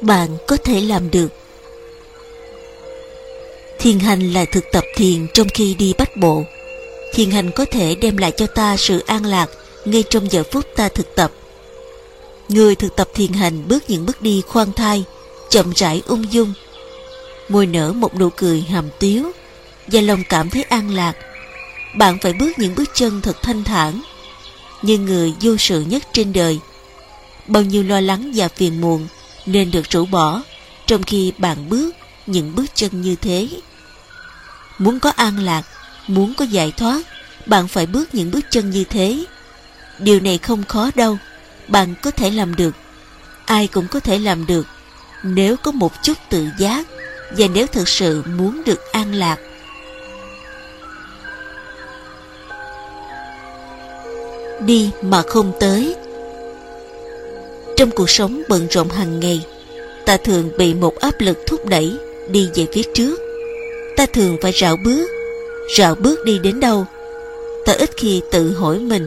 bạn có thể làm được. Thiền hành là thực tập thiền trong khi đi bách bộ. Thiền hành có thể đem lại cho ta sự an lạc ngay trong giờ phút ta thực tập. Người thực tập thiền hành bước những bước đi khoan thai, chậm rãi ung dung. Môi nở một nụ cười hàm tiếu và lòng cảm thấy an lạc. Bạn phải bước những bước chân thật thanh thản. Như người vô sự nhất trên đời. Bao nhiêu lo lắng và phiền muộn nên được rũ bỏ. Trong khi bạn bước những bước chân như thế, muốn có an lạc, muốn có giải thoát, bạn phải bước những bước chân như thế. Điều này không khó đâu, bạn có thể làm được, ai cũng có thể làm được. Nếu có một chút tự giác và nếu thực sự muốn được an lạc. Đi mà không tới trong cuộc sống bận rộn hàng ngày, ta thường bị một áp lực thúc đẩy đi về phía trước. Ta thường phải rảo bước rảo bước đi đến đâu? Ta ít khi tự hỏi mình.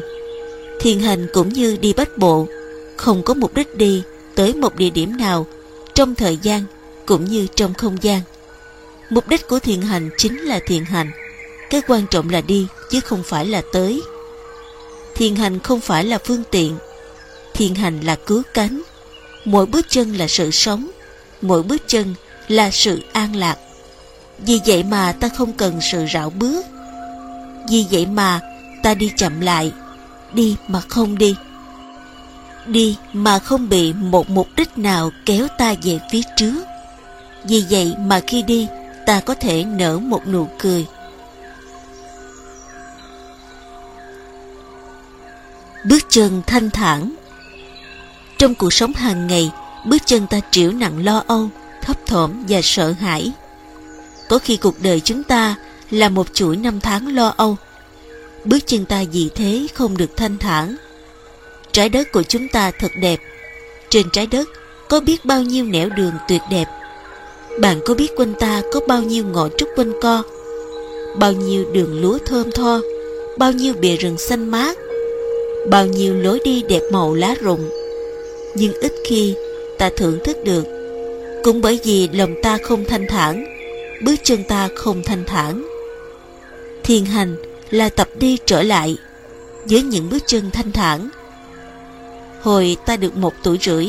Thiền hành cũng như đi bách bộ, không có mục đích đi tới một địa điểm nào trong thời gian cũng như trong không gian. Mục đích của thiền hành chính là thiền hành. Cái quan trọng là đi chứ không phải là tới. Thiền hành không phải là phương tiện thiền hành là cứu cánh. Mỗi bước chân là sự sống, mỗi bước chân là sự an lạc. Vì vậy mà ta không cần sự rảo bước. Vì vậy mà ta đi chậm lại, đi mà không đi. Đi mà không bị một mục đích nào kéo ta về phía trước. Vì vậy mà khi đi, ta có thể nở một nụ cười. Bước chân thanh thản trong cuộc sống hàng ngày, bước chân ta triểu nặng lo âu, thấp thỏm và sợ hãi. Có khi cuộc đời chúng ta là một chuỗi năm tháng lo âu. Bước chân ta vì thế không được thanh thản. Trái đất của chúng ta thật đẹp. Trên trái đất có biết bao nhiêu nẻo đường tuyệt đẹp. Bạn có biết quanh ta có bao nhiêu ngọn trúc quanh co? Bao nhiêu đường lúa thơm tho? Bao nhiêu bìa rừng xanh mát? Bao nhiêu lối đi đẹp màu lá rụng? Nhưng ít khi ta thưởng thức được. Cũng bởi vì lòng ta không thanh thản, bước chân ta không thanh thản. Thiền hành là tập đi trở lại với những bước chân thanh thản. Hồi ta được một tuổi rưỡi,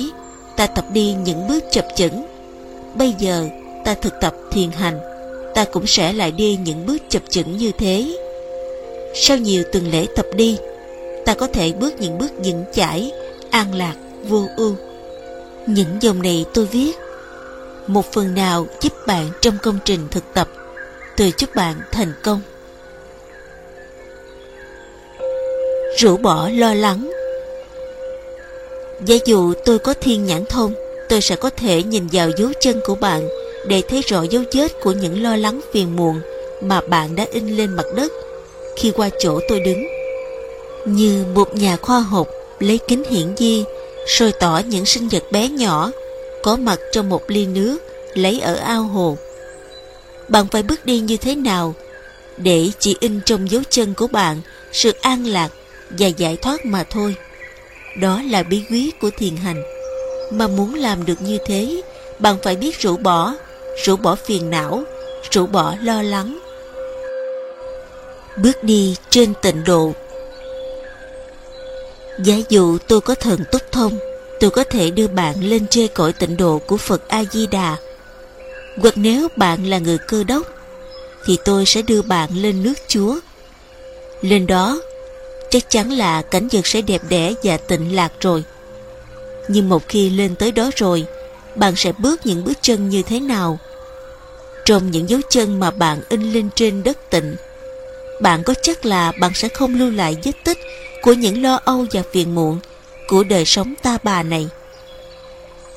ta tập đi những bước chập chững. Bây giờ ta thực tập thiền hành, ta cũng sẽ lại đi những bước chập chững như thế. Sau nhiều tuần lễ tập đi, ta có thể bước những bước vững chãi, an lạc vô ưu. Những dòng này tôi viết. Một phần nào giúp bạn trong công trình thực tập. Từ chúc bạn thành công. Rũ bỏ lo lắng. Giả dụ tôi có thiên nhãn thông, tôi sẽ có thể nhìn vào dấu chân của bạn để thấy rõ dấu vết của những lo lắng phiền muộn mà bạn đã in lên mặt đất khi qua chỗ tôi đứng. Như một nhà khoa học lấy kính hiển vi sôi tỏ những sinh vật bé nhỏ, có mặt trong một ly nước lấy ở ao hồ. Bạn phải bước đi như thế nào để chỉ in trong dấu chân của bạn sự an lạc và giải thoát mà thôi? Đó là bí quyết của thiền hành. Mà muốn làm được như thế, bạn phải biết rũ bỏ rũ bỏ phiền não, rũ bỏ lo lắng. Bước đi trên tịnh độ. Giả dụ tôi có thần túc thông, Tôi có thể đưa bạn lên trên cõi tịnh độ của Phật A-di-đà. Hoặc nếu bạn là người cơ đốc, Thì tôi sẽ đưa bạn lên nước Chúa. Lên đó, Chắc chắn là cảnh vật sẽ đẹp đẽ và tịnh lạc rồi. Nhưng một khi lên tới đó rồi, Bạn sẽ bước những bước chân như thế nào? Trong những dấu chân mà bạn in lên trên đất tịnh, Bạn có chắc là bạn sẽ không lưu lại vết tích của những lo âu và phiền muộn của đời sống ta bà này.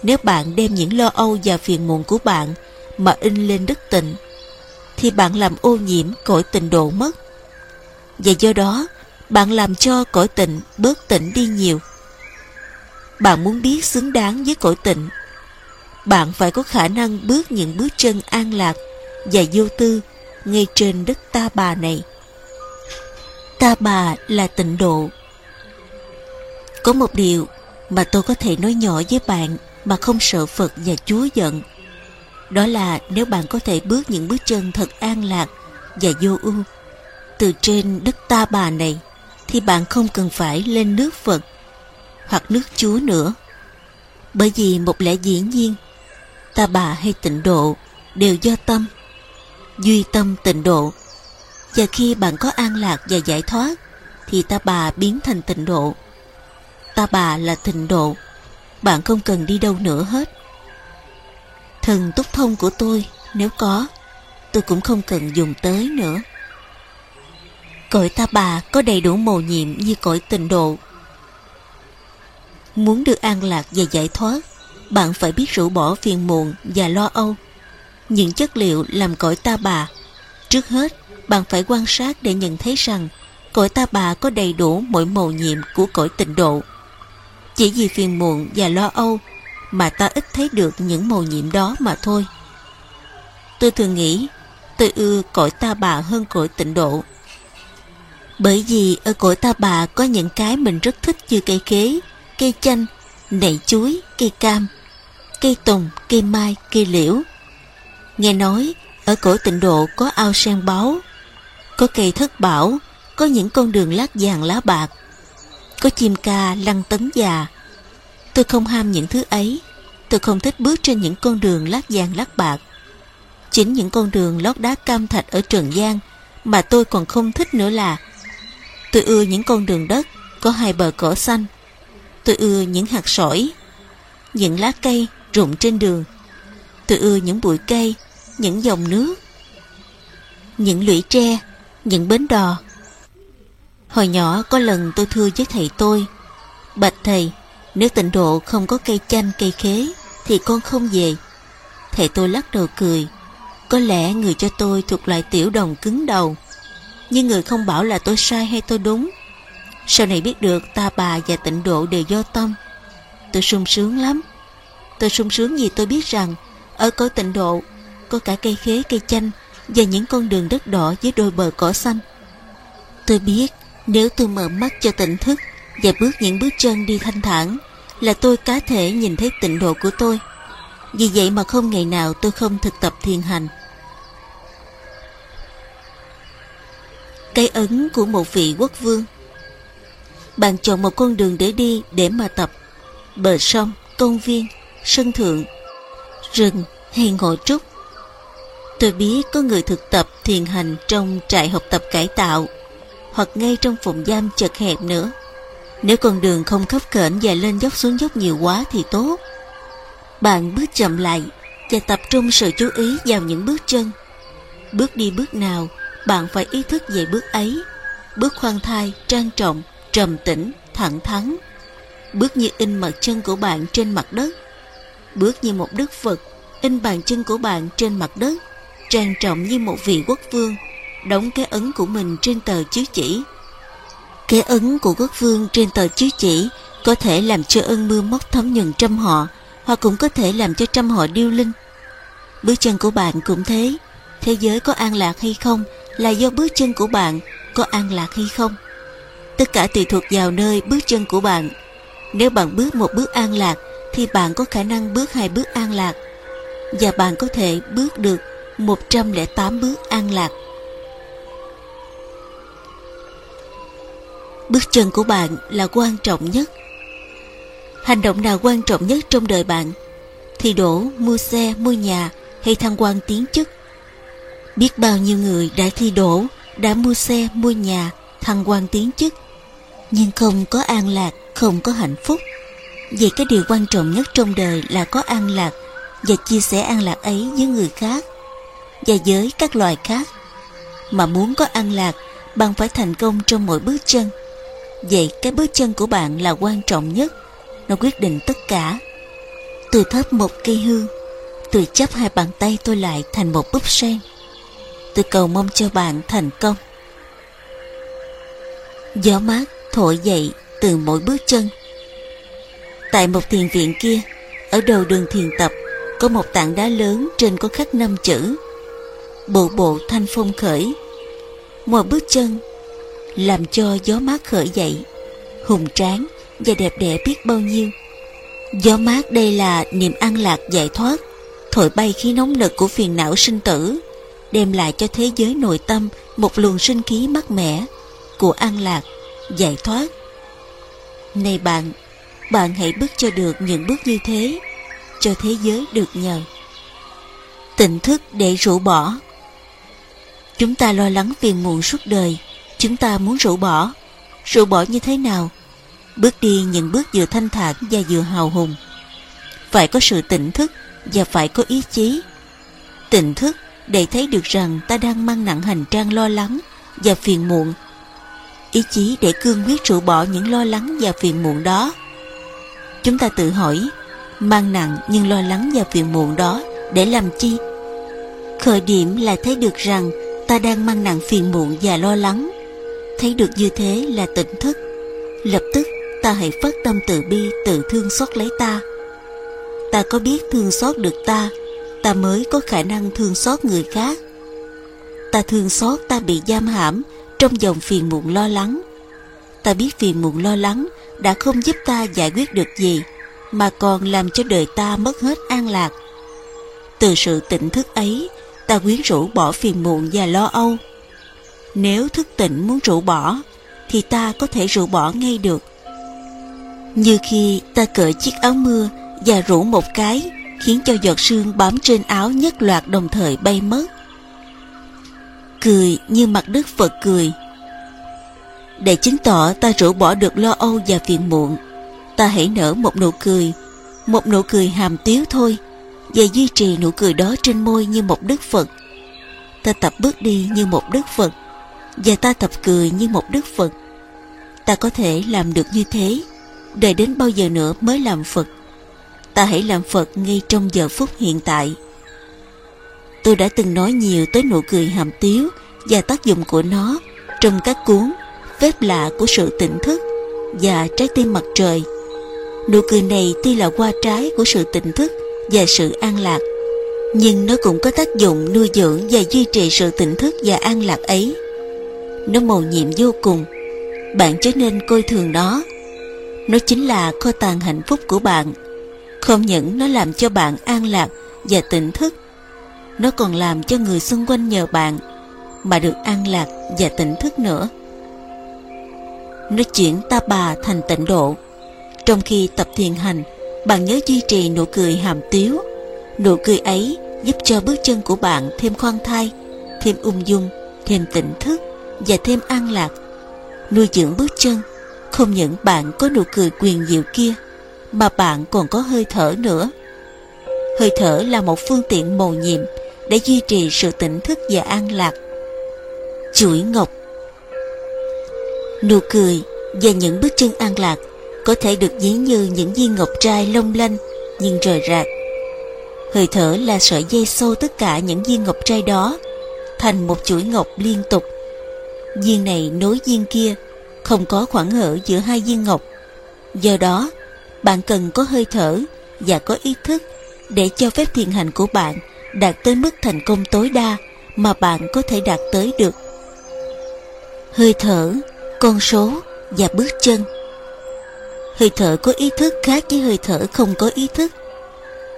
Nếu bạn đem những lo âu và phiền muộn của bạn mà in lên đất tịnh, thì bạn làm ô nhiễm cõi tịnh độ mất. Và do đó, bạn làm cho cõi tịnh bớt tịnh đi nhiều. Bạn muốn biết xứng đáng với cõi tịnh, bạn phải có khả năng bước những bước chân an lạc và vô tư ngay trên đất ta bà này. Ta bà là tịnh độ. Có một điều mà tôi có thể nói nhỏ với bạn mà không sợ Phật và Chúa giận. Đó là nếu bạn có thể bước những bước chân thật an lạc và vô ưu từ trên đất ta bà này, thì bạn không cần phải lên nước Phật hoặc nước Chúa nữa. Bởi vì một lẽ dĩ nhiên, ta bà hay tịnh độ đều do tâm, duy tâm tịnh độ và khi bạn có an lạc và giải thoát, thì ta bà biến thành tịnh độ. Ta bà là tịnh độ. Bạn không cần đi đâu nữa hết. Thần túc thông của tôi, nếu có, tôi cũng không cần dùng tới nữa. Cõi ta bà có đầy đủ màu nhiệm như cõi tịnh độ. Muốn được an lạc và giải thoát, bạn phải biết rũ bỏ phiền muộn và lo âu. Những chất liệu làm cõi ta bà, trước hết bạn phải quan sát để nhận thấy rằng cõi ta bà có đầy đủ mọi màu nhiệm của cõi tịnh độ. Chỉ vì phiền muộn và lo âu mà ta ít thấy được những màu nhiệm đó mà thôi. Tôi thường nghĩ, tôi ưa cõi ta bà hơn cõi tịnh độ. Bởi vì ở cõi ta bà có những cái mình rất thích như cây khế, cây chanh nảy chuối, cây cam, cây tùng, cây mai, cây liễu. Nghe nói, ở cõi tịnh độ có ao sen báu có cây thất bảo, có những con đường lát vàng lá bạc, có chim ca lăn tấn già. Tôi không ham những thứ ấy, tôi không thích bước trên những con đường lát vàng lát bạc. Chính những con đường lót đá cam thạch ở Trần gian mà tôi còn không thích nữa là tôi ưa những con đường đất có hai bờ cỏ xanh, tôi ưa những hạt sỏi, những lá cây rụng trên đường, tôi ưa những bụi cây, những dòng nước, những lũy tre những bến đò. Hồi nhỏ có lần tôi thưa với thầy tôi, bạch thầy, nếu tịnh độ không có cây chanh, cây khế thì con không về. Thầy tôi lắc đầu cười, có lẽ người cho tôi thuộc loại tiểu đồng cứng đầu, nhưng người không bảo là tôi sai hay tôi đúng. Sau này biết được ta bà và tịnh độ đều do tâm. Tôi sung sướng lắm. Tôi sung sướng vì tôi biết rằng ở cõi tịnh độ có cả cây khế, cây chanh và những con đường đất đỏ với đôi bờ cỏ xanh. Tôi biết, nếu tôi mở mắt cho tỉnh thức và bước những bước chân đi thanh thản, là tôi cá thể nhìn thấy tịnh độ của tôi. Vì vậy mà không ngày nào tôi không thực tập thiền hành. Cái ấn của một vị quốc vương. Bạn chọn một con đường để đi để mà tập. Bờ sông, công viên, sân thượng, rừng hay ngồi trúc tôi biết có người thực tập, thiền hành trong trại học tập cải tạo, hoặc ngay trong phòng giam chật hẹp nữa. Nếu con đường không khấp khểnh và lên dốc xuống dốc nhiều quá thì tốt. Bạn bước chậm lại và tập trung sự chú ý vào những bước chân. Bước đi bước nào, bạn phải ý thức về bước ấy. Bước khoan thai, trang trọng, trầm tĩnh, thẳng thắn. Bước như in mặt chân của bạn trên mặt đất. Bước như một đức phật, in bàn chân của bạn trên mặt đất trang trọng như một vị quốc vương, đóng cái ấn của mình trên tờ chiếu chỉ. Cái ấn của quốc vương trên tờ chiếu chỉ có thể làm cho ơn mưa móc thấm nhuần trăm họ, hoặc cũng có thể làm cho trăm họ điêu linh. Bước chân của bạn cũng thế. Thế giới có an lạc hay không là do bước chân của bạn có an lạc hay không. Tất cả tùy thuộc vào nơi bước chân của bạn. Nếu bạn bước một bước an lạc, thì bạn có khả năng bước hai bước an lạc. Và bạn có thể bước được 108 bước an lạc. Bước chân của bạn là quan trọng nhất. Hành động nào quan trọng nhất trong đời bạn? Thì đổ, mua xe, mua nhà hay thăng quan tiến chức? Biết bao nhiêu người đã thi đổ, đã mua xe, mua nhà, thăng quan tiến chức, nhưng không có an lạc, không có hạnh phúc. Vậy cái điều quan trọng nhất trong đời là có an lạc và chia sẻ an lạc ấy với người khác và với các loài khác. Mà muốn có an lạc, bạn phải thành công trong mỗi bước chân. Vậy cái bước chân của bạn là quan trọng nhất, nó quyết định tất cả. tôi thấp một cây hương, tôi chấp hai bàn tay tôi lại thành một búp sen. Tôi cầu mong cho bạn thành công. Gió mát thổi dậy từ mỗi bước chân. Tại một thiền viện kia, ở đầu đường thiền tập, có một tảng đá lớn trên có khắc năm chữ bộ bộ thanh phong khởi một bước chân làm cho gió mát khởi dậy hùng tráng và đẹp đẽ biết bao nhiêu Gió mát đây là niềm an lạc giải thoát, thổi bay khí nóng nực của phiền não sinh tử, đem lại cho thế giới nội tâm một luồng sinh khí mát mẻ của an lạc, giải thoát. Này bạn, bạn hãy bước cho được những bước như thế, cho thế giới được nhờ. Tỉnh thức để rũ bỏ Chúng ta lo lắng phiền muộn suốt đời, chúng ta muốn rũ bỏ. Rũ bỏ như thế nào? Bước đi những bước vừa thanh thản và vừa hào hùng. Phải có sự tỉnh thức và phải có ý chí. Tỉnh thức để thấy được rằng ta đang mang nặng hành trang lo lắng và phiền muộn. Ý chí để cương quyết rũ bỏ những lo lắng và phiền muộn đó. Chúng ta tự hỏi, mang nặng nhưng lo lắng và phiền muộn đó để làm chi? Khởi điểm là thấy được rằng ta đang mang nặng phiền muộn và lo lắng. Thấy được như thế là tỉnh thức. Lập tức ta hãy phát tâm từ bi tự thương xót lấy ta. Ta có biết thương xót được ta, ta mới có khả năng thương xót người khác. Ta thương xót ta bị giam hãm trong dòng phiền muộn lo lắng. Ta biết phiền muộn lo lắng đã không giúp ta giải quyết được gì, mà còn làm cho đời ta mất hết an lạc. Từ sự tỉnh thức ấy, ta quyến rũ bỏ phiền muộn và lo âu. Nếu thức tỉnh muốn rũ bỏ, thì ta có thể rũ bỏ ngay được. Như khi ta cởi chiếc áo mưa và rũ một cái, khiến cho giọt sương bám trên áo nhất loạt đồng thời bay mất. Cười như mặt Đức Phật cười. Để chứng tỏ ta rũ bỏ được lo âu và phiền muộn, ta hãy nở một nụ cười, một nụ cười hàm tiếu thôi và duy trì nụ cười đó trên môi như một đức Phật. Ta tập bước đi như một đức Phật và ta tập cười như một đức Phật. Ta có thể làm được như thế, đợi đến bao giờ nữa mới làm Phật. Ta hãy làm Phật ngay trong giờ phút hiện tại. Tôi đã từng nói nhiều tới nụ cười hàm tiếu và tác dụng của nó trong các cuốn Phép lạ của sự tỉnh thức và Trái tim mặt trời. Nụ cười này tuy là qua trái của sự tỉnh thức và sự an lạc. Nhưng nó cũng có tác dụng nuôi dưỡng và duy trì sự tỉnh thức và an lạc ấy. Nó mầu nhiệm vô cùng. Bạn chớ nên coi thường nó. Nó chính là kho tàng hạnh phúc của bạn. Không những nó làm cho bạn an lạc và tỉnh thức, nó còn làm cho người xung quanh nhờ bạn mà được an lạc và tỉnh thức nữa. Nó chuyển ta bà thành tịnh độ. Trong khi tập thiền hành bạn nhớ duy trì nụ cười hàm tiếu. Nụ cười ấy giúp cho bước chân của bạn thêm khoan thai, thêm ung dung, thêm tỉnh thức và thêm an lạc. Nuôi dưỡng bước chân, không những bạn có nụ cười quyền diệu kia, mà bạn còn có hơi thở nữa. Hơi thở là một phương tiện mầu nhiệm để duy trì sự tỉnh thức và an lạc. Chuỗi ngọc Nụ cười và những bước chân an lạc có thể được ví như những viên ngọc trai long lanh nhưng rời rạc. Hơi thở là sợi dây xô tất cả những viên ngọc trai đó thành một chuỗi ngọc liên tục. Viên này nối viên kia, không có khoảng hở giữa hai viên ngọc. Do đó, bạn cần có hơi thở và có ý thức để cho phép thiền hành của bạn đạt tới mức thành công tối đa mà bạn có thể đạt tới được. Hơi thở, con số và bước chân Hơi thở có ý thức khác với hơi thở không có ý thức.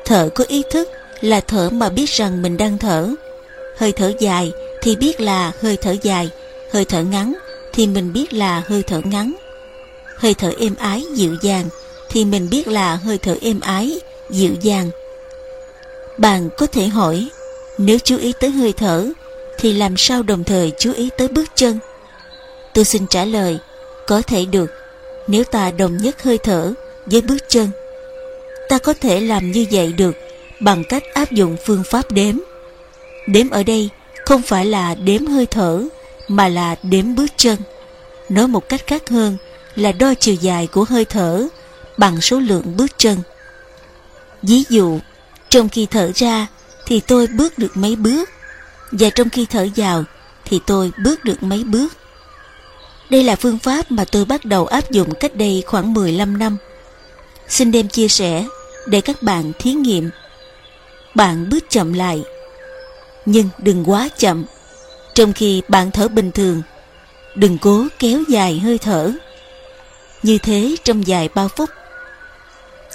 Thở có ý thức là thở mà biết rằng mình đang thở. Hơi thở dài thì biết là hơi thở dài, hơi thở ngắn thì mình biết là hơi thở ngắn. Hơi thở êm ái dịu dàng thì mình biết là hơi thở êm ái dịu dàng. Bạn có thể hỏi, nếu chú ý tới hơi thở thì làm sao đồng thời chú ý tới bước chân? Tôi xin trả lời, có thể được nếu ta đồng nhất hơi thở với bước chân, ta có thể làm như vậy được bằng cách áp dụng phương pháp đếm. Đếm ở đây không phải là đếm hơi thở, mà là đếm bước chân. Nói một cách khác hơn là đo chiều dài của hơi thở bằng số lượng bước chân. Ví dụ, trong khi thở ra thì tôi bước được mấy bước và trong khi thở vào thì tôi bước được mấy bước đây là phương pháp mà tôi bắt đầu áp dụng cách đây khoảng 15 năm. Xin đem chia sẻ để các bạn thí nghiệm. Bạn bước chậm lại, nhưng đừng quá chậm. Trong khi bạn thở bình thường, đừng cố kéo dài hơi thở. Như thế trong vài ba phút.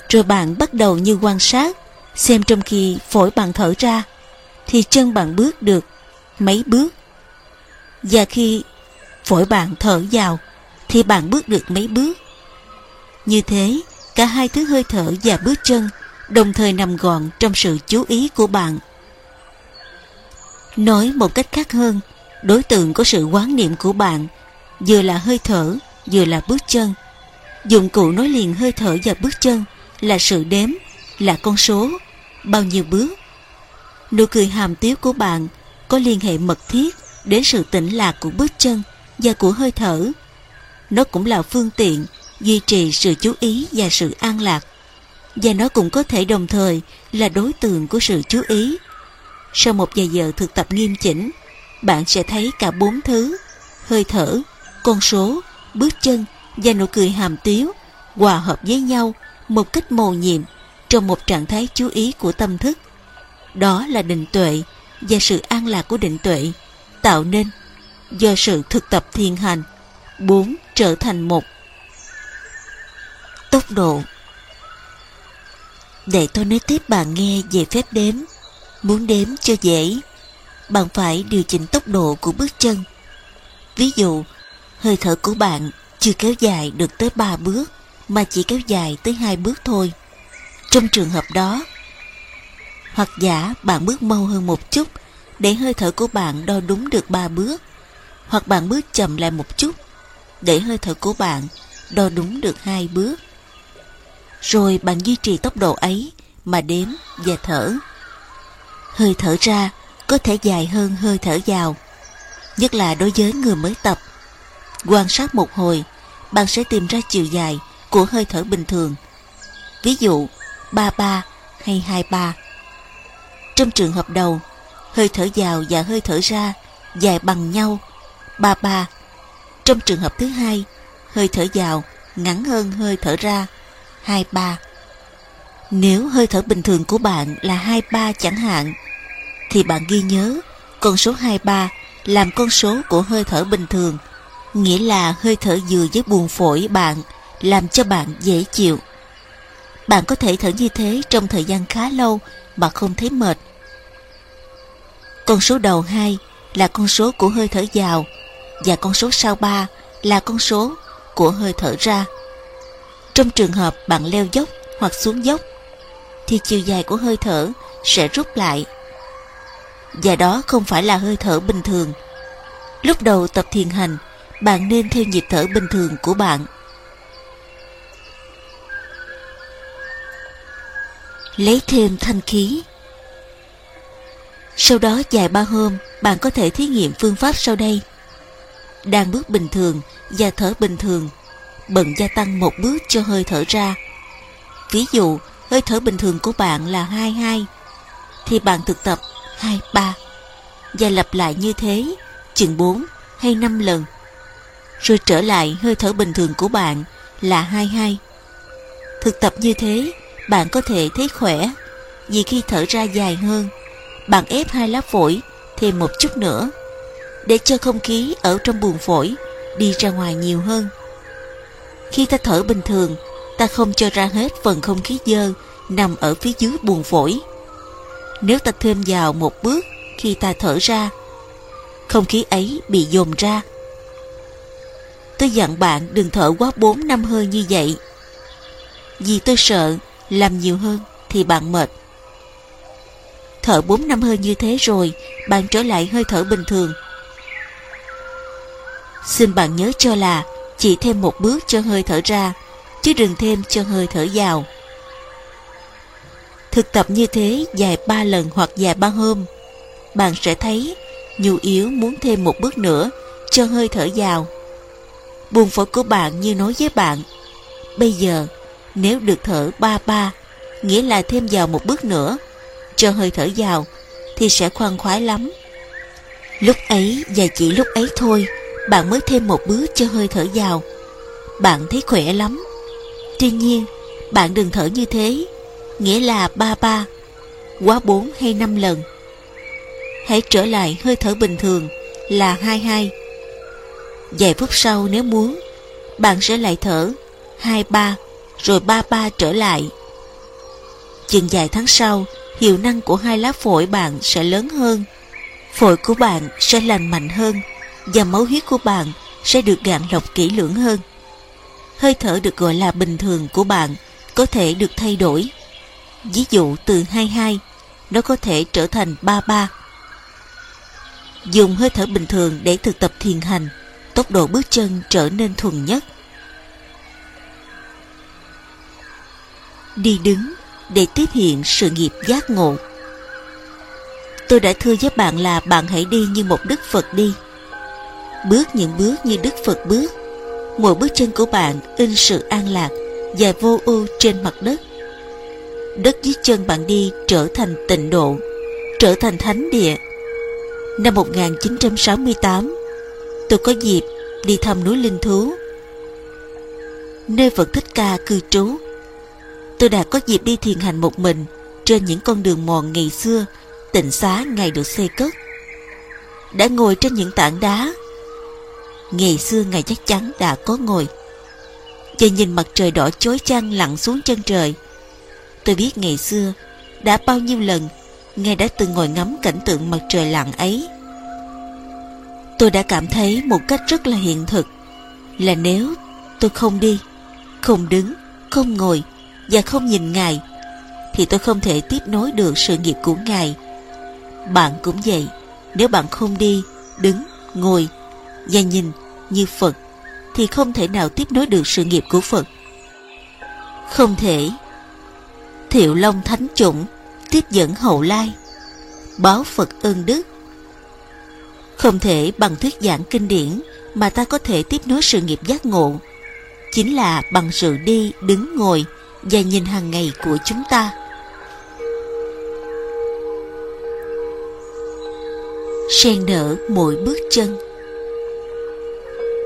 Rồi bạn bắt đầu như quan sát, xem trong khi phổi bạn thở ra, thì chân bạn bước được mấy bước. Và khi phổi bạn thở vào, thì bạn bước được mấy bước. Như thế, cả hai thứ hơi thở và bước chân đồng thời nằm gọn trong sự chú ý của bạn. Nói một cách khác hơn, đối tượng của sự quán niệm của bạn vừa là hơi thở, vừa là bước chân. Dụng cụ nối liền hơi thở và bước chân là sự đếm, là con số, bao nhiêu bước. Nụ cười hàm tiếu của bạn có liên hệ mật thiết đến sự tĩnh lạc của bước chân và của hơi thở. Nó cũng là phương tiện duy trì sự chú ý và sự an lạc. Và nó cũng có thể đồng thời là đối tượng của sự chú ý. Sau một vài giờ thực tập nghiêm chỉnh, bạn sẽ thấy cả bốn thứ, hơi thở, con số, bước chân và nụ cười hàm tiếu hòa hợp với nhau một cách mầu nhiệm trong một trạng thái chú ý của tâm thức. Đó là định tuệ và sự an lạc của định tuệ tạo nên do sự thực tập thiền hành, bốn trở thành một. Tốc độ. Để tôi nói tiếp bạn nghe về phép đếm, muốn đếm cho dễ, bạn phải điều chỉnh tốc độ của bước chân. Ví dụ, hơi thở của bạn chưa kéo dài được tới ba bước, mà chỉ kéo dài tới hai bước thôi. Trong trường hợp đó, hoặc giả bạn bước mau hơn một chút để hơi thở của bạn đo đúng được ba bước hoặc bạn bước chậm lại một chút, để hơi thở của bạn đo đúng được hai bước. Rồi bạn duy trì tốc độ ấy mà đếm và thở. Hơi thở ra có thể dài hơn hơi thở vào, nhất là đối với người mới tập. Quan sát một hồi, bạn sẽ tìm ra chiều dài của hơi thở bình thường. Ví dụ, ba ba hay hai ba. Trong trường hợp đầu, hơi thở vào và hơi thở ra dài bằng nhau ba ba. Trong trường hợp thứ hai, hơi thở vào, ngắn hơn hơi thở ra. Hai ba. Nếu hơi thở bình thường của bạn là hai ba chẳng hạn, thì bạn ghi nhớ con số hai ba làm con số của hơi thở bình thường, nghĩa là hơi thở vừa với buồng phổi bạn làm cho bạn dễ chịu. Bạn có thể thở như thế trong thời gian khá lâu mà không thấy mệt. Con số đầu 2 là con số của hơi thở vào và con số sau 3 là con số của hơi thở ra. Trong trường hợp bạn leo dốc hoặc xuống dốc thì chiều dài của hơi thở sẽ rút lại. Và đó không phải là hơi thở bình thường. Lúc đầu tập thiền hành, bạn nên theo nhịp thở bình thường của bạn. Lấy thêm thanh khí sau đó dài ba hôm, bạn có thể thí nghiệm phương pháp sau đây. Đang bước bình thường và thở bình thường, bận gia tăng một bước cho hơi thở ra. Ví dụ, hơi thở bình thường của bạn là 22, thì bạn thực tập 23 và lặp lại như thế chừng 4 hay 5 lần. Rồi trở lại hơi thở bình thường của bạn là 22. Thực tập như thế, bạn có thể thấy khỏe vì khi thở ra dài hơn bạn ép hai lá phổi thêm một chút nữa để cho không khí ở trong buồng phổi đi ra ngoài nhiều hơn. Khi ta thở bình thường, ta không cho ra hết phần không khí dơ nằm ở phía dưới buồng phổi. Nếu ta thêm vào một bước khi ta thở ra, không khí ấy bị dồn ra. Tôi dặn bạn đừng thở quá 4 năm hơi như vậy. Vì tôi sợ làm nhiều hơn thì bạn mệt. Thở 4 năm hơi như thế rồi Bạn trở lại hơi thở bình thường Xin bạn nhớ cho là Chỉ thêm một bước cho hơi thở ra Chứ đừng thêm cho hơi thở vào Thực tập như thế dài ba lần hoặc dài ba hôm Bạn sẽ thấy Nhu yếu muốn thêm một bước nữa Cho hơi thở vào Buồn phổi của bạn như nói với bạn Bây giờ Nếu được thở ba ba Nghĩa là thêm vào một bước nữa cho hơi thở vào thì sẽ khoan khoái lắm. Lúc ấy và chỉ lúc ấy thôi, bạn mới thêm một bước cho hơi thở vào. Bạn thấy khỏe lắm. Tuy nhiên, bạn đừng thở như thế, nghĩa là ba ba, quá bốn hay năm lần. Hãy trở lại hơi thở bình thường là hai hai. Vài phút sau nếu muốn, bạn sẽ lại thở hai ba rồi ba ba trở lại chừng vài tháng sau, hiệu năng của hai lá phổi bạn sẽ lớn hơn. Phổi của bạn sẽ lành mạnh hơn và máu huyết của bạn sẽ được gạn lọc kỹ lưỡng hơn. Hơi thở được gọi là bình thường của bạn có thể được thay đổi. Ví dụ từ 22, nó có thể trở thành 33. Dùng hơi thở bình thường để thực tập thiền hành, tốc độ bước chân trở nên thuần nhất. Đi đứng để tiếp hiện sự nghiệp giác ngộ. Tôi đã thưa với bạn là bạn hãy đi như một Đức Phật đi. Bước những bước như Đức Phật bước. Mỗi bước chân của bạn in sự an lạc và vô ưu trên mặt đất. Đất dưới chân bạn đi trở thành tịnh độ, trở thành thánh địa. Năm 1968, tôi có dịp đi thăm núi Linh Thú, nơi Phật Thích Ca cư trú. Tôi đã có dịp đi thiền hành một mình trên những con đường mòn ngày xưa, tịnh xá ngày được xây cất. Đã ngồi trên những tảng đá. Ngày xưa Ngài chắc chắn đã có ngồi. Và nhìn mặt trời đỏ chói chang lặn xuống chân trời. Tôi biết ngày xưa đã bao nhiêu lần Ngài đã từng ngồi ngắm cảnh tượng mặt trời lặn ấy. Tôi đã cảm thấy một cách rất là hiện thực là nếu tôi không đi, không đứng, không ngồi và không nhìn Ngài thì tôi không thể tiếp nối được sự nghiệp của Ngài. Bạn cũng vậy, nếu bạn không đi, đứng, ngồi và nhìn như Phật thì không thể nào tiếp nối được sự nghiệp của Phật. Không thể. Thiệu Long Thánh Chủng tiếp dẫn hậu lai, báo Phật ơn đức. Không thể bằng thuyết giảng kinh điển mà ta có thể tiếp nối sự nghiệp giác ngộ, chính là bằng sự đi, đứng, ngồi và nhìn hàng ngày của chúng ta. Sen nở mỗi bước chân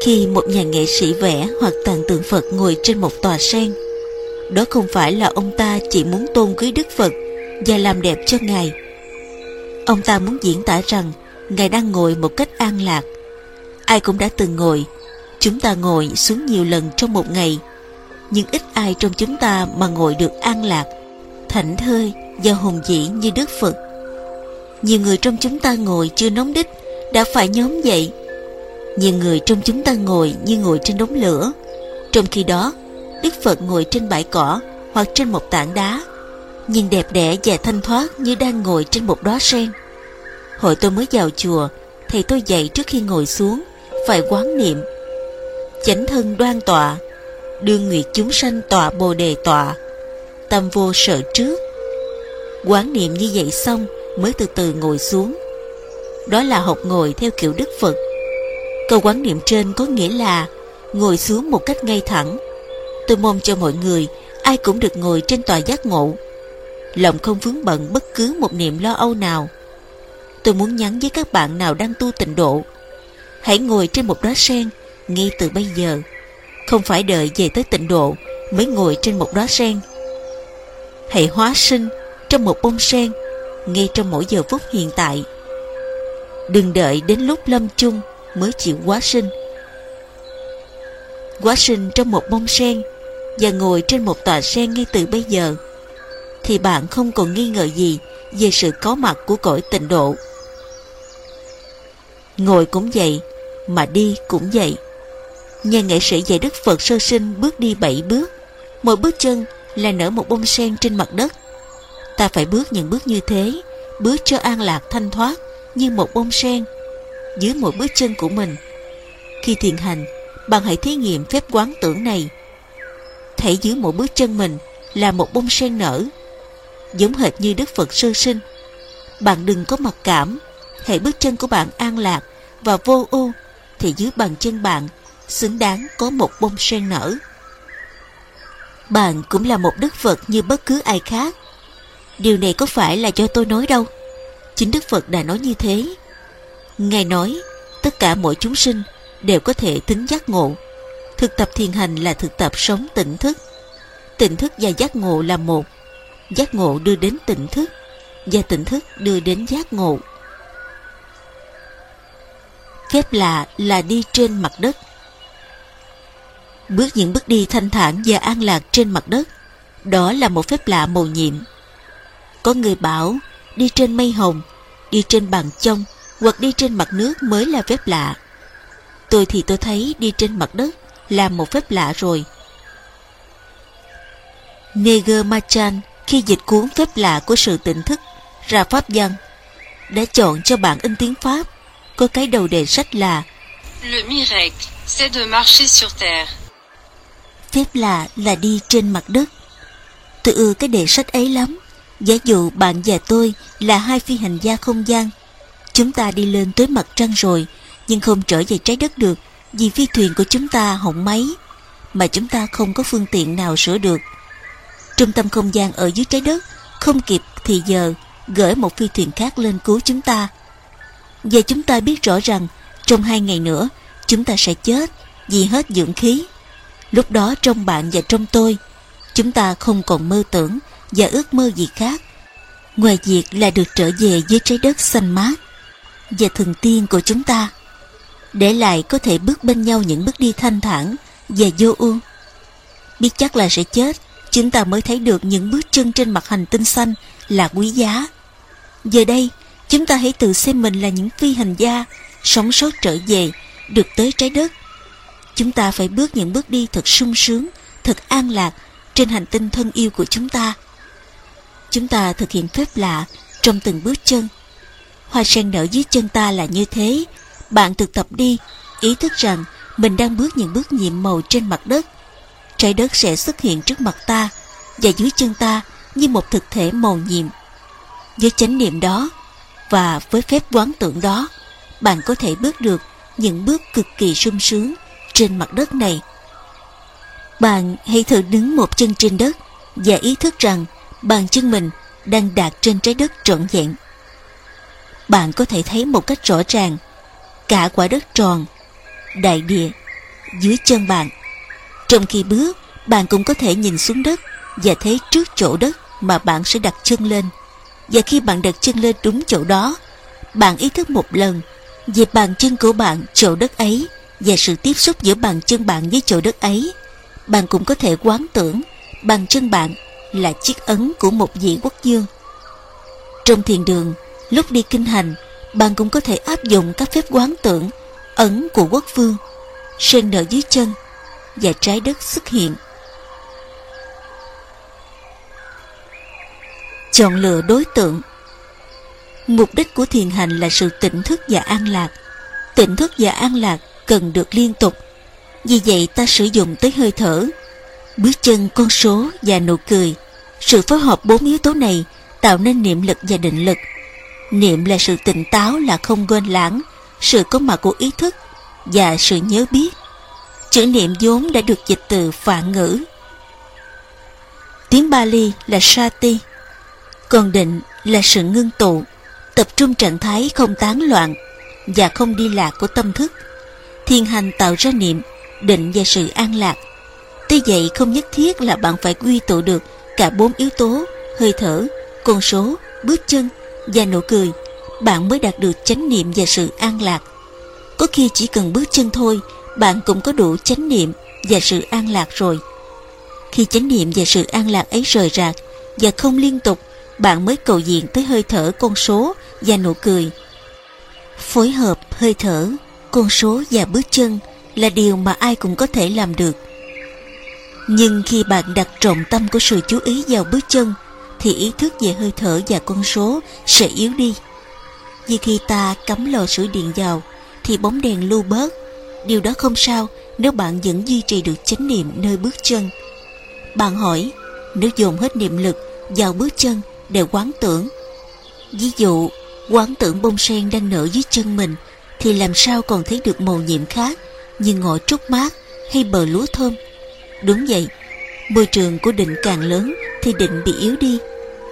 khi một nhà nghệ sĩ vẽ hoặc tàn tượng Phật ngồi trên một tòa sen, đó không phải là ông ta chỉ muốn tôn quý Đức Phật và làm đẹp cho Ngài. Ông ta muốn diễn tả rằng Ngài đang ngồi một cách an lạc. Ai cũng đã từng ngồi, chúng ta ngồi xuống nhiều lần trong một ngày, nhưng ít ai trong chúng ta mà ngồi được an lạc, thảnh thơi và hùng dĩ như Đức Phật. Nhiều người trong chúng ta ngồi chưa nóng đích đã phải nhóm dậy. Nhiều người trong chúng ta ngồi như ngồi trên đống lửa. Trong khi đó, Đức Phật ngồi trên bãi cỏ hoặc trên một tảng đá nhìn đẹp đẽ và thanh thoát như đang ngồi trên một đóa sen. Hồi tôi mới vào chùa, thầy tôi dạy trước khi ngồi xuống, phải quán niệm. Chánh thân đoan tọa, đương nguyệt chúng sanh tọa bồ đề tọa, tâm vô sợ trước. Quán niệm như vậy xong mới từ từ ngồi xuống. Đó là học ngồi theo kiểu Đức Phật. Câu quán niệm trên có nghĩa là ngồi xuống một cách ngay thẳng. Tôi mong cho mọi người ai cũng được ngồi trên tòa giác ngộ lòng không vướng bận bất cứ một niệm lo âu nào. Tôi muốn nhắn với các bạn nào đang tu tịnh độ, hãy ngồi trên một đóa sen ngay từ bây giờ, không phải đợi về tới tịnh độ mới ngồi trên một đóa sen. Hãy hóa sinh trong một bông sen ngay trong mỗi giờ phút hiện tại. Đừng đợi đến lúc lâm chung mới chịu quá sinh. quá sinh trong một bông sen và ngồi trên một tòa sen ngay từ bây giờ thì bạn không còn nghi ngờ gì về sự có mặt của cõi tịnh độ. Ngồi cũng vậy, mà đi cũng vậy. Nhà nghệ sĩ dạy Đức Phật sơ sinh bước đi bảy bước, mỗi bước chân là nở một bông sen trên mặt đất. Ta phải bước những bước như thế, bước cho an lạc thanh thoát như một bông sen dưới mỗi bước chân của mình. Khi thiền hành, bạn hãy thí nghiệm phép quán tưởng này. Thấy dưới mỗi bước chân mình là một bông sen nở giống hệt như Đức Phật sơ sinh. Bạn đừng có mặc cảm, hãy bước chân của bạn an lạc và vô ưu, thì dưới bàn chân bạn xứng đáng có một bông sen nở. Bạn cũng là một Đức Phật như bất cứ ai khác. Điều này có phải là cho tôi nói đâu. Chính Đức Phật đã nói như thế. Ngài nói, tất cả mọi chúng sinh đều có thể tính giác ngộ. Thực tập thiền hành là thực tập sống tỉnh thức. Tỉnh thức và giác ngộ là một giác ngộ đưa đến tỉnh thức và tỉnh thức đưa đến giác ngộ phép lạ là đi trên mặt đất bước những bước đi thanh thản và an lạc trên mặt đất đó là một phép lạ mầu nhiệm Có người bảo đi trên mây hồng, đi trên bàn chông hoặc đi trên mặt nước mới là phép lạ. Tôi thì tôi thấy đi trên mặt đất là một phép lạ rồi. Neger Machan khi dịch cuốn phép lạ của sự tỉnh thức ra pháp văn đã chọn cho bạn in tiếng Pháp có cái đầu đề sách là Le miracle, c'est de marcher sur terre. Phép lạ là đi trên mặt đất. Tôi ưa cái đề sách ấy lắm. Giả dụ bạn và tôi là hai phi hành gia không gian. Chúng ta đi lên tới mặt trăng rồi, nhưng không trở về trái đất được vì phi thuyền của chúng ta hỏng máy, mà chúng ta không có phương tiện nào sửa được. Trung tâm không gian ở dưới trái đất không kịp thì giờ gửi một phi thuyền khác lên cứu chúng ta. Và chúng ta biết rõ rằng trong hai ngày nữa chúng ta sẽ chết vì hết dưỡng khí. Lúc đó trong bạn và trong tôi chúng ta không còn mơ tưởng và ước mơ gì khác ngoài việc là được trở về với trái đất xanh mát và thần tiên của chúng ta, để lại có thể bước bên nhau những bước đi thanh thản và vô ưu. Biết chắc là sẽ chết, chúng ta mới thấy được những bước chân trên mặt hành tinh xanh là quý giá. Giờ đây, chúng ta hãy tự xem mình là những phi hành gia, sống sót trở về, được tới trái đất. Chúng ta phải bước những bước đi thật sung sướng, thật an lạc trên hành tinh thân yêu của chúng ta. Chúng ta thực hiện phép lạ trong từng bước chân hoa sen nở dưới chân ta là như thế. Bạn thực tập đi, ý thức rằng mình đang bước những bước nhiệm màu trên mặt đất. Trái đất sẽ xuất hiện trước mặt ta và dưới chân ta như một thực thể màu nhiệm. Với chánh niệm đó và với phép quán tưởng đó, bạn có thể bước được những bước cực kỳ sung sướng trên mặt đất này. Bạn hãy thử đứng một chân trên đất và ý thức rằng bàn chân mình đang đạt trên trái đất trọn vẹn bạn có thể thấy một cách rõ ràng. Cả quả đất tròn, đại địa, dưới chân bạn. Trong khi bước, bạn cũng có thể nhìn xuống đất và thấy trước chỗ đất mà bạn sẽ đặt chân lên. Và khi bạn đặt chân lên đúng chỗ đó, bạn ý thức một lần về bàn chân của bạn, chỗ đất ấy và sự tiếp xúc giữa bàn chân bạn với chỗ đất ấy, bạn cũng có thể quán tưởng bàn chân bạn là chiếc ấn của một vị quốc dương. Trong thiền đường lúc đi kinh hành, bạn cũng có thể áp dụng các phép quán tưởng ẩn của quốc vương, sơn nở dưới chân và trái đất xuất hiện. Chọn lựa đối tượng. Mục đích của thiền hành là sự tỉnh thức và an lạc. Tỉnh thức và an lạc cần được liên tục. Vì vậy, ta sử dụng tới hơi thở, bước chân, con số và nụ cười. Sự phối hợp bốn yếu tố này tạo nên niệm lực và định lực niệm là sự tỉnh táo là không quên lãng, sự có mặt của ý thức và sự nhớ biết. Chữ niệm vốn đã được dịch từ phạn ngữ. Tiếng Bali là sati, còn định là sự ngưng tụ, tập trung trạng thái không tán loạn và không đi lạc của tâm thức. Thiền hành tạo ra niệm, định và sự an lạc. Tuy vậy, không nhất thiết là bạn phải quy tụ được cả bốn yếu tố, hơi thở, con số, bước chân và nụ cười, bạn mới đạt được chánh niệm và sự an lạc. Có khi chỉ cần bước chân thôi, bạn cũng có đủ chánh niệm và sự an lạc rồi. Khi chánh niệm và sự an lạc ấy rời rạc và không liên tục, bạn mới cầu diện tới hơi thở con số và nụ cười. Phối hợp hơi thở, con số và bước chân là điều mà ai cũng có thể làm được. Nhưng khi bạn đặt trọng tâm của sự chú ý vào bước chân thì ý thức về hơi thở và con số sẽ yếu đi. Như khi ta cắm lò sưởi điện vào, thì bóng đèn lưu bớt. Điều đó không sao nếu bạn vẫn duy trì được chánh niệm nơi bước chân. Bạn hỏi, nếu dồn hết niệm lực vào bước chân để quán tưởng, ví dụ quán tưởng bông sen đang nở dưới chân mình, thì làm sao còn thấy được màu nhiệm khác như ngọn trúc mát hay bờ lúa thơm? Đúng vậy, môi trường của định càng lớn thì định bị yếu đi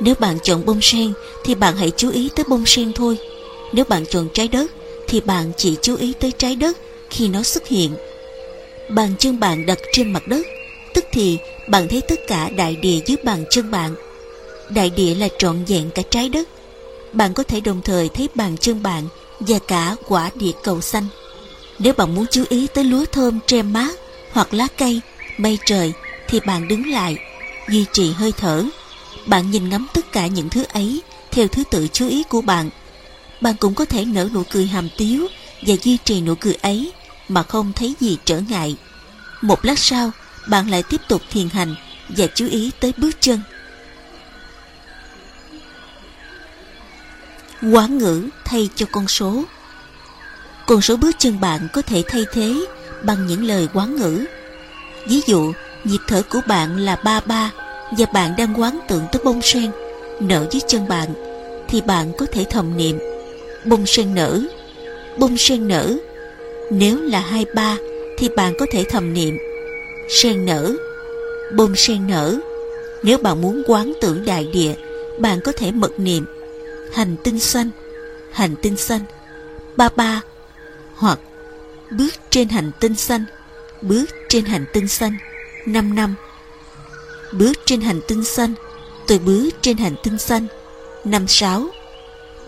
nếu bạn chọn bông sen, thì bạn hãy chú ý tới bông sen thôi. Nếu bạn chọn trái đất, thì bạn chỉ chú ý tới trái đất khi nó xuất hiện. Bàn chân bạn đặt trên mặt đất, tức thì bạn thấy tất cả đại địa dưới bàn chân bạn. Đại địa là trọn vẹn cả trái đất. Bạn có thể đồng thời thấy bàn chân bạn và cả quả địa cầu xanh. Nếu bạn muốn chú ý tới lúa thơm, tre mát hoặc lá cây, mây trời, thì bạn đứng lại, duy trì hơi thở. Bạn nhìn ngắm tất cả những thứ ấy theo thứ tự chú ý của bạn. Bạn cũng có thể nở nụ cười hàm tiếu và duy trì nụ cười ấy mà không thấy gì trở ngại. Một lát sau, bạn lại tiếp tục thiền hành và chú ý tới bước chân. Quán ngữ thay cho con số Con số bước chân bạn có thể thay thế bằng những lời quán ngữ. Ví dụ, nhịp thở của bạn là ba ba và bạn đang quán tưởng tới bông sen nở dưới chân bạn, thì bạn có thể thầm niệm, bông sen nở, bông sen nở. Nếu là hai ba, thì bạn có thể thầm niệm, sen nở, bông sen nở. Nếu bạn muốn quán tưởng đại địa, bạn có thể mật niệm, hành tinh xanh, hành tinh xanh. Ba ba, hoặc bước trên hành tinh xanh, bước trên hành tinh xanh. Năm năm bước trên hành tinh xanh, tôi bước trên hành tinh xanh. Năm sáu,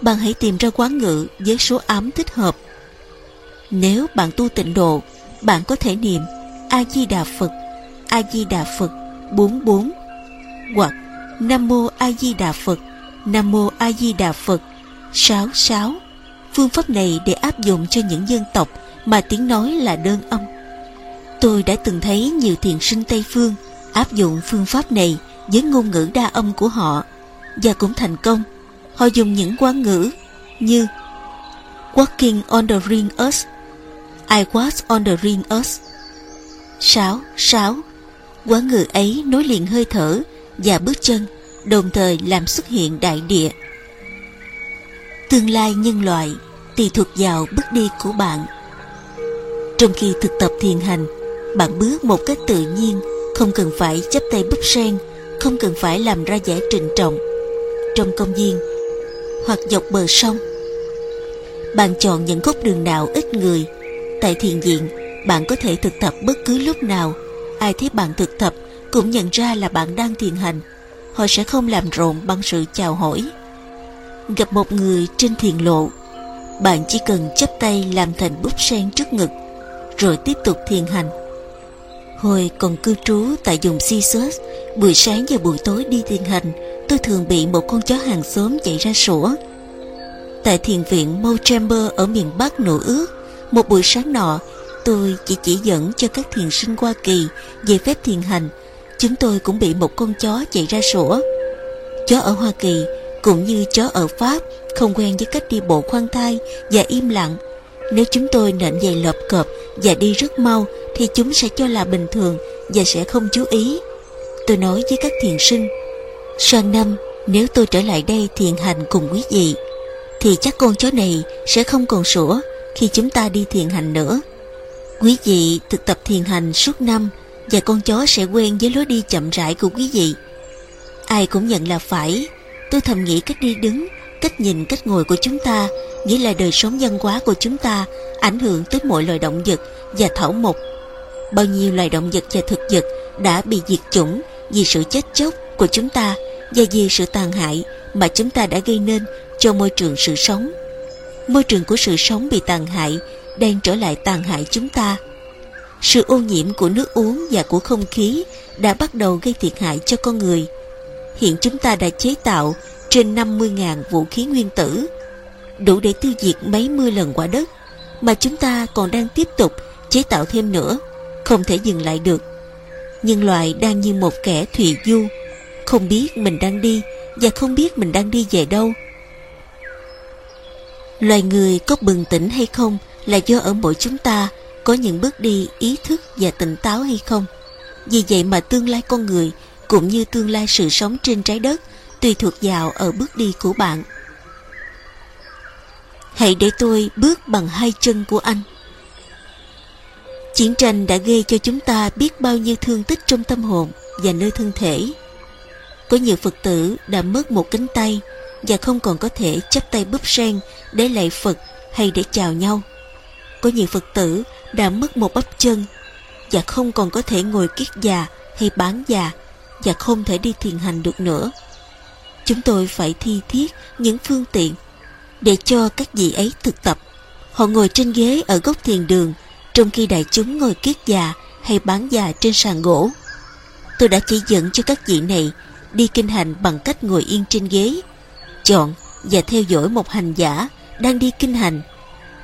bạn hãy tìm ra quán ngữ với số ám thích hợp. Nếu bạn tu tịnh độ, bạn có thể niệm a di đà phật a di đà phật bốn bốn, hoặc nam mô a di đà phật, nam mô a di đà phật sáu sáu. Phương pháp này để áp dụng cho những dân tộc mà tiếng nói là đơn âm. Tôi đã từng thấy nhiều thiền sinh tây phương áp dụng phương pháp này với ngôn ngữ đa âm của họ và cũng thành công. Họ dùng những quán ngữ như Walking on the ring us I was on the ring us Sáu, sáu Quán ngữ ấy nối liền hơi thở và bước chân đồng thời làm xuất hiện đại địa. Tương lai nhân loại tùy thuộc vào bước đi của bạn. Trong khi thực tập thiền hành, bạn bước một cách tự nhiên không cần phải chắp tay búp sen, không cần phải làm ra vẻ trịnh trọng. Trong công viên, hoặc dọc bờ sông, bạn chọn những khúc đường nào ít người. Tại thiền viện, bạn có thể thực tập bất cứ lúc nào. Ai thấy bạn thực tập cũng nhận ra là bạn đang thiền hành. Họ sẽ không làm rộn bằng sự chào hỏi. Gặp một người trên thiền lộ, bạn chỉ cần chắp tay làm thành búp sen trước ngực, rồi tiếp tục thiền hành. Hồi còn cư trú tại vùng Sisus, buổi sáng và buổi tối đi thiền hành, tôi thường bị một con chó hàng xóm chạy ra sủa. Tại thiền viện mo chamber ở miền Bắc nổ ước, một buổi sáng nọ, tôi chỉ chỉ dẫn cho các thiền sinh Hoa Kỳ về phép thiền hành. Chúng tôi cũng bị một con chó chạy ra sủa. Chó ở Hoa Kỳ cũng như chó ở Pháp không quen với cách đi bộ khoan thai và im lặng nếu chúng tôi nện giày lợp cọp và đi rất mau thì chúng sẽ cho là bình thường và sẽ không chú ý. Tôi nói với các thiền sinh, sang năm nếu tôi trở lại đây thiền hành cùng quý vị, thì chắc con chó này sẽ không còn sủa khi chúng ta đi thiền hành nữa. Quý vị thực tập thiền hành suốt năm và con chó sẽ quen với lối đi chậm rãi của quý vị. Ai cũng nhận là phải. Tôi thầm nghĩ cách đi đứng, cách nhìn, cách ngồi của chúng ta nghĩa là đời sống văn hóa của chúng ta ảnh hưởng tới mọi loài động vật và thảo mộc. Bao nhiêu loài động vật và thực vật đã bị diệt chủng vì sự chết chóc của chúng ta và vì sự tàn hại mà chúng ta đã gây nên cho môi trường sự sống. Môi trường của sự sống bị tàn hại đang trở lại tàn hại chúng ta. Sự ô nhiễm của nước uống và của không khí đã bắt đầu gây thiệt hại cho con người. Hiện chúng ta đã chế tạo trên 50.000 vũ khí nguyên tử, đủ để tiêu diệt mấy mươi lần quả đất mà chúng ta còn đang tiếp tục chế tạo thêm nữa không thể dừng lại được. Nhân loại đang như một kẻ thùy du, không biết mình đang đi và không biết mình đang đi về đâu. Loài người có bừng tỉnh hay không là do ở mỗi chúng ta có những bước đi ý thức và tỉnh táo hay không. Vì vậy mà tương lai con người cũng như tương lai sự sống trên trái đất tùy thuộc vào ở bước đi của bạn. Hãy để tôi bước bằng hai chân của anh. Chiến tranh đã gây cho chúng ta biết bao nhiêu thương tích trong tâm hồn và nơi thân thể. Có nhiều Phật tử đã mất một cánh tay và không còn có thể chắp tay búp sen để lạy Phật hay để chào nhau. Có nhiều Phật tử đã mất một bắp chân và không còn có thể ngồi kiết già hay bán già và không thể đi thiền hành được nữa. Chúng tôi phải thi thiết những phương tiện để cho các vị ấy thực tập. Họ ngồi trên ghế ở góc thiền đường, trong khi đại chúng ngồi kiết già hay bán già trên sàn gỗ. Tôi đã chỉ dẫn cho các vị này đi kinh hành bằng cách ngồi yên trên ghế, chọn và theo dõi một hành giả đang đi kinh hành,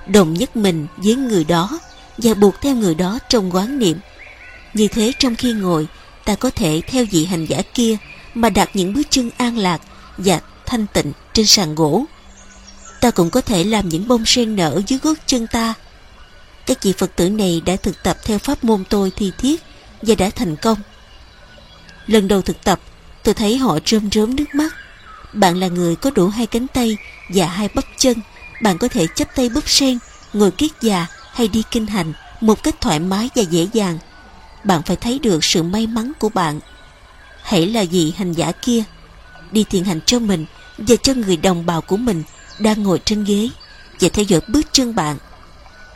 đồng nhất mình với người đó và buộc theo người đó trong quán niệm. Như thế trong khi ngồi, ta có thể theo vị hành giả kia mà đặt những bước chân an lạc và thanh tịnh trên sàn gỗ. Ta cũng có thể làm những bông sen nở dưới gót chân ta. Các vị Phật tử này đã thực tập theo pháp môn tôi thi thiết và đã thành công. Lần đầu thực tập, tôi thấy họ rơm rớm nước mắt. Bạn là người có đủ hai cánh tay và hai bắp chân. Bạn có thể chấp tay búp sen, ngồi kiết già hay đi kinh hành một cách thoải mái và dễ dàng. Bạn phải thấy được sự may mắn của bạn. Hãy là gì hành giả kia, đi thiền hành cho mình và cho người đồng bào của mình đang ngồi trên ghế và theo dõi bước chân bạn.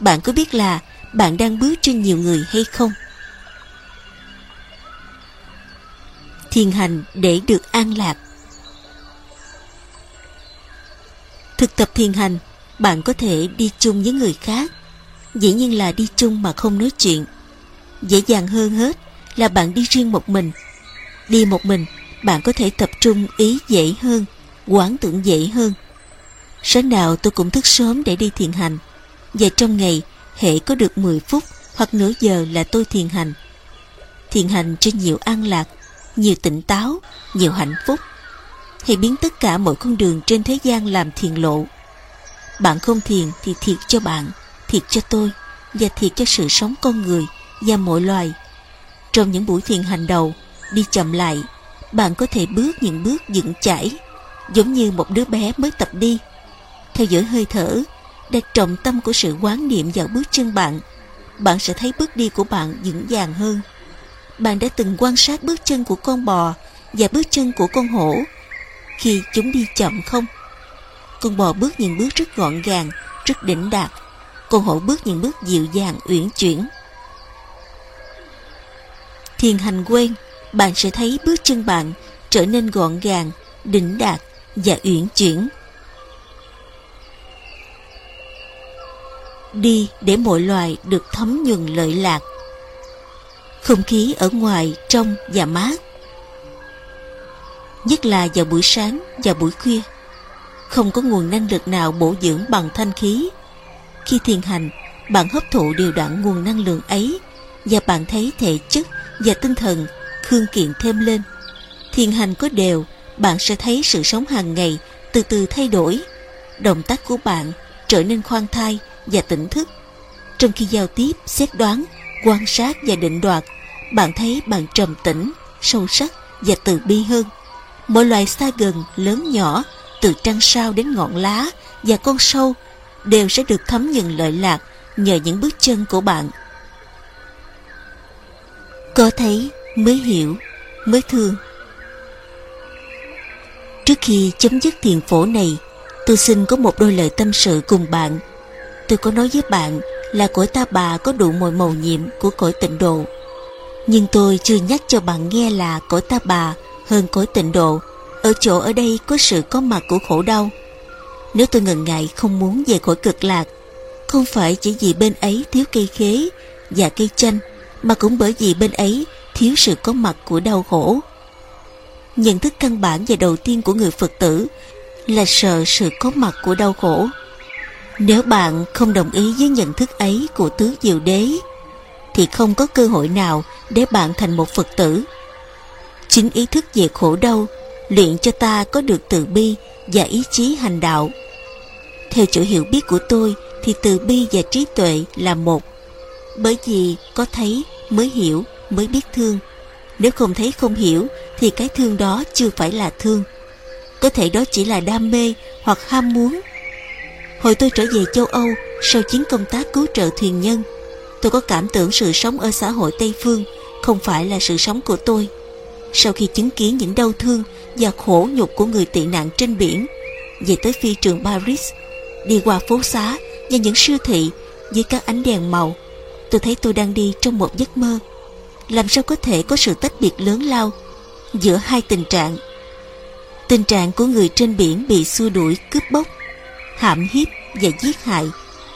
Bạn có biết là bạn đang bước trên nhiều người hay không? Thiền hành để được an lạc Thực tập thiền hành, bạn có thể đi chung với người khác. Dĩ nhiên là đi chung mà không nói chuyện. Dễ dàng hơn hết là bạn đi riêng một mình. Đi một mình, bạn có thể tập trung ý dễ hơn, quán tưởng dễ hơn. Sáng nào tôi cũng thức sớm để đi thiền hành. Và trong ngày, hệ có được 10 phút hoặc nửa giờ là tôi thiền hành. Thiền hành cho nhiều an lạc, nhiều tỉnh táo, nhiều hạnh phúc. Hãy biến tất cả mọi con đường trên thế gian làm thiền lộ. Bạn không thiền thì thiệt cho bạn, thiệt cho tôi và thiệt cho sự sống con người và mọi loài. Trong những buổi thiền hành đầu, đi chậm lại, bạn có thể bước những bước vững chãi, giống như một đứa bé mới tập đi. Theo dõi hơi thở, đặt trọng tâm của sự quán niệm vào bước chân bạn, bạn sẽ thấy bước đi của bạn vững vàng hơn. Bạn đã từng quan sát bước chân của con bò và bước chân của con hổ khi chúng đi chậm không? Con bò bước những bước rất gọn gàng, rất đỉnh đạt. Con hổ bước những bước dịu dàng, uyển chuyển. Thiền hành quen, bạn sẽ thấy bước chân bạn trở nên gọn gàng, đỉnh đạt và uyển chuyển. Đi để mọi loài được thấm nhuần lợi lạc. Không khí ở ngoài trong và mát nhất là vào buổi sáng và buổi khuya. Không có nguồn năng lực nào bổ dưỡng bằng thanh khí. Khi thiền hành, bạn hấp thụ đều đặn nguồn năng lượng ấy và bạn thấy thể chất và tinh thần khương kiện thêm lên. Thiền hành có đều, bạn sẽ thấy sự sống hàng ngày từ từ thay đổi. Động tác của bạn trở nên khoan thai và tỉnh thức. Trong khi giao tiếp, xét đoán, quan sát và định đoạt, bạn thấy bạn trầm tĩnh, sâu sắc và từ bi hơn. Mọi loài xa gần, lớn nhỏ, từ trăng sao đến ngọn lá và con sâu đều sẽ được thấm nhận lợi lạc nhờ những bước chân của bạn. Có thấy mới hiểu, mới thương. Trước khi chấm dứt thiền phổ này, tôi xin có một đôi lời tâm sự cùng bạn. Tôi có nói với bạn là cõi ta bà có đủ mọi màu nhiệm của cõi tịnh độ. Nhưng tôi chưa nhắc cho bạn nghe là cõi ta bà hơn cõi tịnh độ. Ở chỗ ở đây có sự có mặt của khổ đau. Nếu tôi ngần ngại không muốn về cõi cực lạc, không phải chỉ vì bên ấy thiếu cây khế và cây chanh, mà cũng bởi vì bên ấy thiếu sự có mặt của đau khổ. Nhận thức căn bản và đầu tiên của người phật tử là sợ sự có mặt của đau khổ nếu bạn không đồng ý với nhận thức ấy của tứ diệu đế, thì không có cơ hội nào để bạn thành một phật tử. Chính ý thức về khổ đau luyện cho ta có được từ bi và ý chí hành đạo. Theo chỗ hiểu biết của tôi, thì từ bi và trí tuệ là một. Bởi vì có thấy mới hiểu, mới biết thương. Nếu không thấy không hiểu, thì cái thương đó chưa phải là thương. Có thể đó chỉ là đam mê hoặc ham muốn hồi tôi trở về châu âu, sau chiến công tác cứu trợ thuyền nhân, tôi có cảm tưởng sự sống ở xã hội tây phương không phải là sự sống của tôi. Sau khi chứng kiến những đau thương và khổ nhục của người tị nạn trên biển, về tới phi trường Paris, đi qua phố xá và những siêu thị với các ánh đèn màu, tôi thấy tôi đang đi trong một giấc mơ. Làm sao có thể có sự tách biệt lớn lao giữa hai tình trạng? Tình trạng của người trên biển bị xua đuổi cướp bóc hãm hiếp và giết hại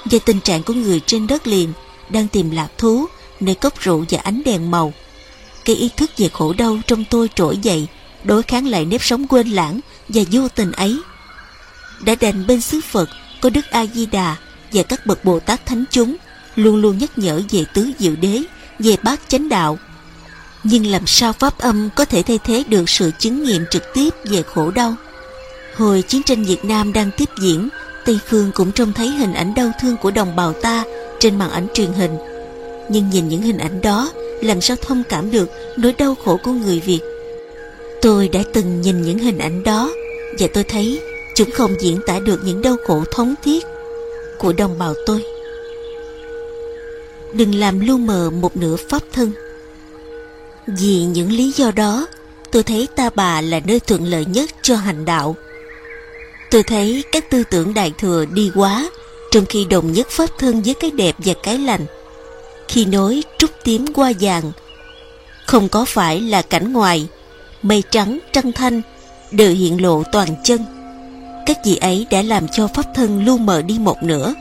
và tình trạng của người trên đất liền đang tìm lạc thú nơi cốc rượu và ánh đèn màu cái ý thức về khổ đau trong tôi trỗi dậy đối kháng lại nếp sống quên lãng và vô tình ấy. Đã đành bên xứ Phật có Đức A Di Đà và các bậc Bồ Tát thánh chúng luôn luôn nhắc nhở về tứ diệu đế, về bát chánh đạo. Nhưng làm sao pháp âm có thể thay thế được sự chứng nghiệm trực tiếp về khổ đau? Hồi chiến tranh Việt Nam đang tiếp diễn, Tây Phương cũng trông thấy hình ảnh đau thương của đồng bào ta trên màn ảnh truyền hình. Nhưng nhìn những hình ảnh đó, làm sao thông cảm được nỗi đau khổ của người Việt? Tôi đã từng nhìn những hình ảnh đó và tôi thấy chúng không diễn tả được những đau khổ thống thiết của đồng bào tôi. Đừng làm lu mờ một nửa pháp thân. Vì những lý do đó, tôi thấy Ta Bà là nơi thuận lợi nhất cho hành đạo. Tôi thấy các tư tưởng đại thừa đi quá, trong khi đồng nhất pháp thân với cái đẹp và cái lành. Khi nói trúc tím qua vàng, không có phải là cảnh ngoài, mây trắng trăng thanh đều hiện lộ toàn chân. Các vị ấy đã làm cho pháp thân lu mờ đi một nửa.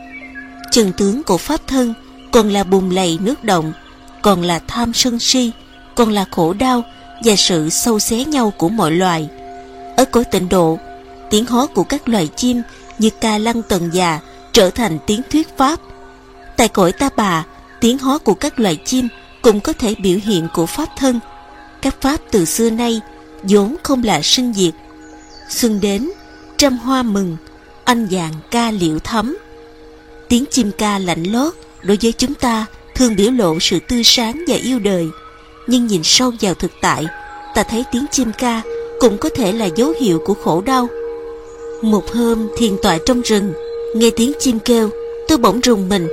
Chân tướng của pháp thân còn là bùn lầy nước động, còn là tham sân si, còn là khổ đau và sự sâu xé nhau của mọi loài. Ở cõi tịnh độ, tiếng hót của các loài chim như ca lăng tần già trở thành tiếng thuyết pháp. Tại cõi ta bà, tiếng hót của các loài chim cũng có thể biểu hiện của pháp thân. Các pháp từ xưa nay vốn không là sinh diệt. Xuân đến, trăm hoa mừng, anh vàng ca liễu thắm. Tiếng chim ca lạnh lót đối với chúng ta thường biểu lộ sự tươi sáng và yêu đời. Nhưng nhìn sâu vào thực tại, ta thấy tiếng chim ca cũng có thể là dấu hiệu của khổ đau. Một hôm thiền tọa trong rừng, nghe tiếng chim kêu, tôi bỗng rùng mình.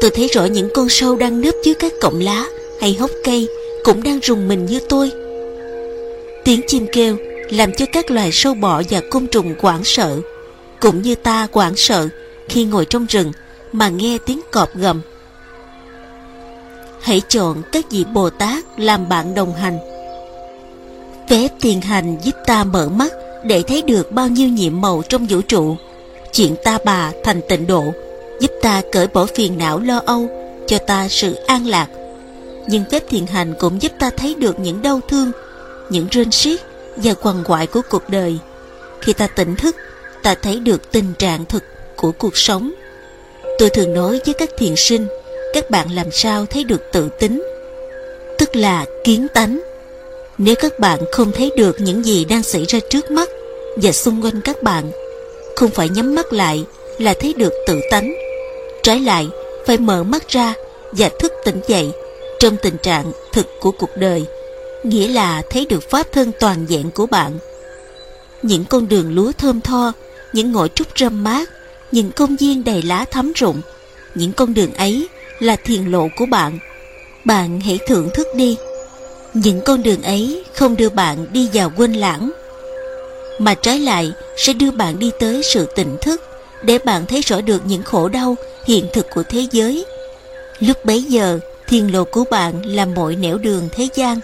Tôi thấy rõ những con sâu đang nấp dưới các cọng lá hay hốc cây cũng đang rùng mình như tôi. Tiếng chim kêu làm cho các loài sâu bọ và côn trùng quảng sợ, cũng như ta quảng sợ khi ngồi trong rừng mà nghe tiếng cọp gầm. Hãy chọn các vị Bồ Tát làm bạn đồng hành. Phép thiền hành giúp ta mở mắt để thấy được bao nhiêu nhiệm màu trong vũ trụ. Chuyện ta bà thành tịnh độ giúp ta cởi bỏ phiền não lo âu, cho ta sự an lạc. Nhưng phép thiền hành cũng giúp ta thấy được những đau thương, những rên xiết và quằn quại của cuộc đời. Khi ta tỉnh thức, ta thấy được tình trạng thực của cuộc sống. Tôi thường nói với các thiền sinh, các bạn làm sao thấy được tự tính, tức là kiến tánh. Nếu các bạn không thấy được những gì đang xảy ra trước mắt và xung quanh các bạn, không phải nhắm mắt lại là thấy được tự tánh. Trái lại, phải mở mắt ra và thức tỉnh dậy trong tình trạng thực của cuộc đời, nghĩa là thấy được pháp thân toàn diện của bạn. Những con đường lúa thơm tho, những ngõ trúc râm mát, những công viên đầy lá thắm rụng, những con đường ấy là thiền lộ của bạn. Bạn hãy thưởng thức đi. Những con đường ấy không đưa bạn đi vào quên lãng, mà trái lại sẽ đưa bạn đi tới sự tỉnh thức để bạn thấy rõ được những khổ đau hiện thực của thế giới. Lúc bấy giờ, thiên lộ của bạn là mọi nẻo đường thế gian.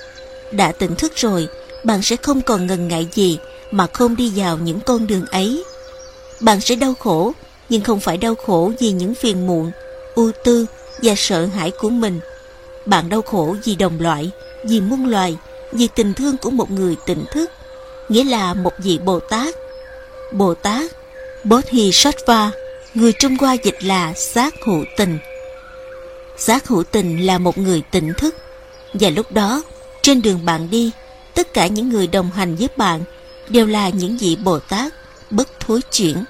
Đã tỉnh thức rồi, bạn sẽ không còn ngần ngại gì mà không đi vào những con đường ấy. Bạn sẽ đau khổ, nhưng không phải đau khổ vì những phiền muộn, ưu tư và sợ hãi của mình. Bạn đau khổ vì đồng loại, vì muôn loài, vì tình thương của một người tỉnh thức, nghĩa là một vị Bồ Tát. Bồ Tát, Bodhisattva, người Trung Hoa dịch là giác hữu tình. Giác hữu tình là một người tỉnh thức, và lúc đó, trên đường bạn đi, tất cả những người đồng hành với bạn đều là những vị Bồ Tát bất thối chuyển.